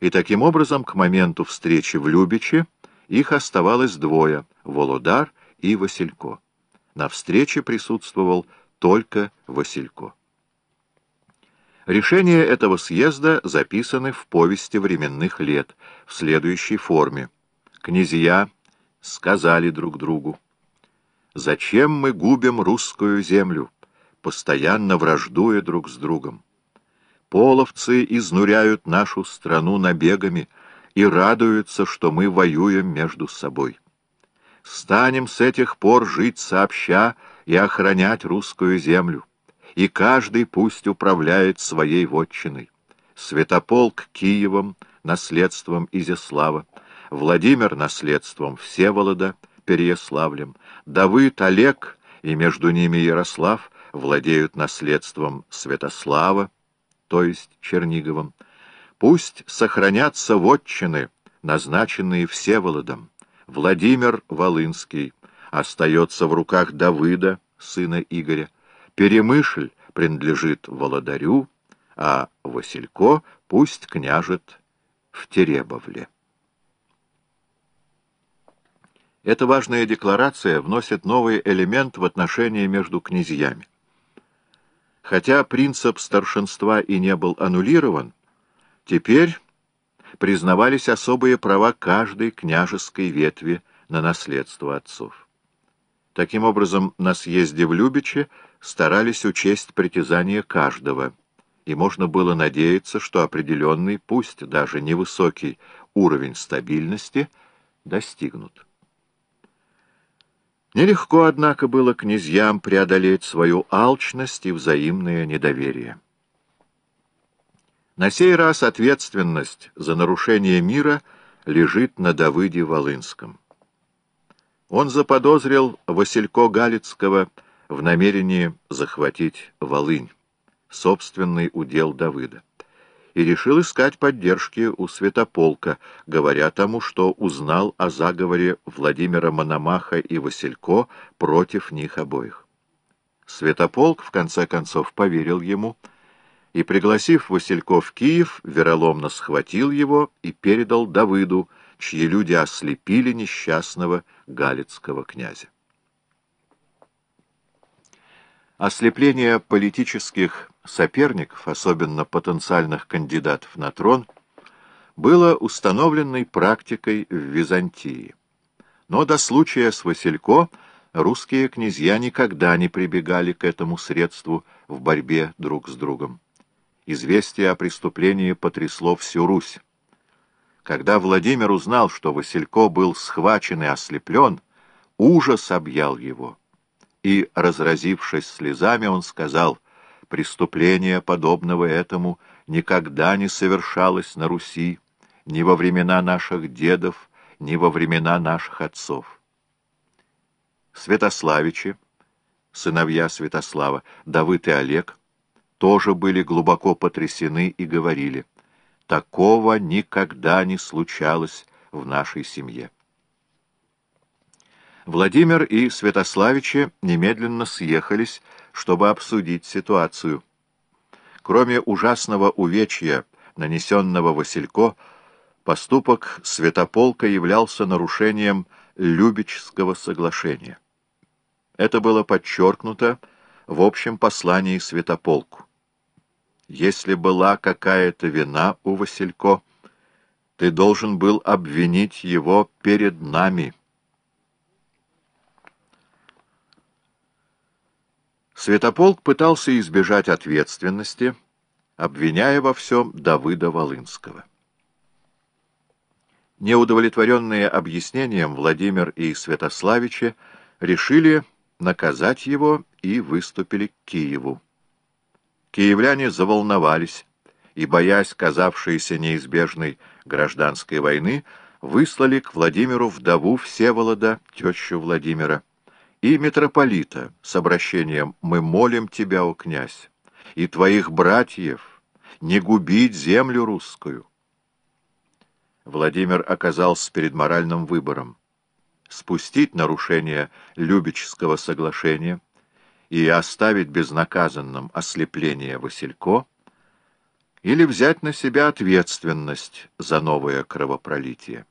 и таким образом к моменту встречи в Любиче их оставалось двое — Володар и Василько. На встрече присутствовал только Василько. Решения этого съезда записаны в повести временных лет в следующей форме. Князья сказали друг другу, «Зачем мы губим русскую землю, постоянно враждуя друг с другом? Половцы изнуряют нашу страну набегами и радуются, что мы воюем между собой. Станем с этих пор жить сообща и охранять русскую землю и каждый пусть управляет своей вотчиной. Святополк Киевом, наследством Изяслава, Владимир наследством Всеволода, Переяславлем, Давыд, Олег и между ними Ярослав владеют наследством Святослава, то есть Черниговым. Пусть сохранятся вотчины, назначенные Всеволодом. Владимир Волынский остается в руках Давыда, сына Игоря, Перемышль принадлежит Володарю, а Василько пусть княжет в Теребовле. Эта важная декларация вносит новый элемент в отношения между князьями. Хотя принцип старшинства и не был аннулирован, теперь признавались особые права каждой княжеской ветви на наследство отцов. Таким образом, на съезде в Любиче старались учесть притязания каждого, и можно было надеяться, что определенный, пусть даже невысокий, уровень стабильности достигнут. Нелегко, однако, было князьям преодолеть свою алчность и взаимное недоверие. На сей раз ответственность за нарушение мира лежит на Давыде Волынском. Он заподозрил Василько Галицкого в намерении захватить Волынь, собственный удел Давыда, и решил искать поддержки у Святополка, говоря тому, что узнал о заговоре Владимира Мономаха и Василько против них обоих. Святополк, в конце концов, поверил ему и, пригласив Василько в Киев, вероломно схватил его и передал Давыду, чьи люди ослепили несчастного галицкого князя. Ослепление политических соперников, особенно потенциальных кандидатов на трон, было установленной практикой в Византии. Но до случая с Василько русские князья никогда не прибегали к этому средству в борьбе друг с другом. Известие о преступлении потрясло всю Русь. Когда Владимир узнал, что Василько был схвачен и ослеплен, ужас объял его и, разразившись слезами, он сказал, «Преступление, подобного этому, никогда не совершалось на Руси, ни во времена наших дедов, ни во времена наших отцов». Святославичи, сыновья Святослава, Давыд и Олег, тоже были глубоко потрясены и говорили, «Такого никогда не случалось в нашей семье». Владимир и Святославичи немедленно съехались, чтобы обсудить ситуацию. Кроме ужасного увечья, нанесенного Василько, поступок Святополка являлся нарушением Любичского соглашения. Это было подчеркнуто в общем послании Святополку. «Если была какая-то вина у Василько, ты должен был обвинить его перед нами». Святополк пытался избежать ответственности, обвиняя во всем Давыда Волынского. Неудовлетворенные объяснением Владимир и Святославичи решили наказать его и выступили к Киеву. Киевляне заволновались и, боясь казавшейся неизбежной гражданской войны, выслали к Владимиру вдову Всеволода, тещу Владимира, и митрополита с обращением «Мы молим тебя, о князь, и твоих братьев не губить землю русскую». Владимир оказался перед моральным выбором спустить нарушение Любического соглашения и оставить безнаказанным ослепление Василько, или взять на себя ответственность за новое кровопролитие.